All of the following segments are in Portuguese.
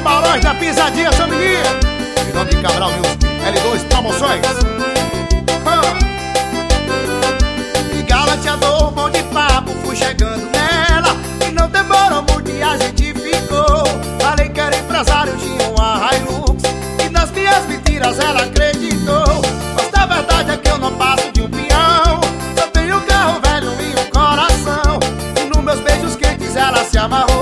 Barões da Pisadinha, seu menino Final de Cabral News, L2 Promoções. Ah. E galanteador, bom de papo, fui chegando nela. E não demorou muito e a gente ficou. Falei que era empresário, tinha uma Hilux. E nas minhas mentiras ela acreditou. Mas na verdade é que eu não passo de um peão. Só tenho um carro velho e um coração. E nos meus beijos quentes ela se amarrou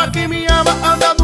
ama, que me ama, anda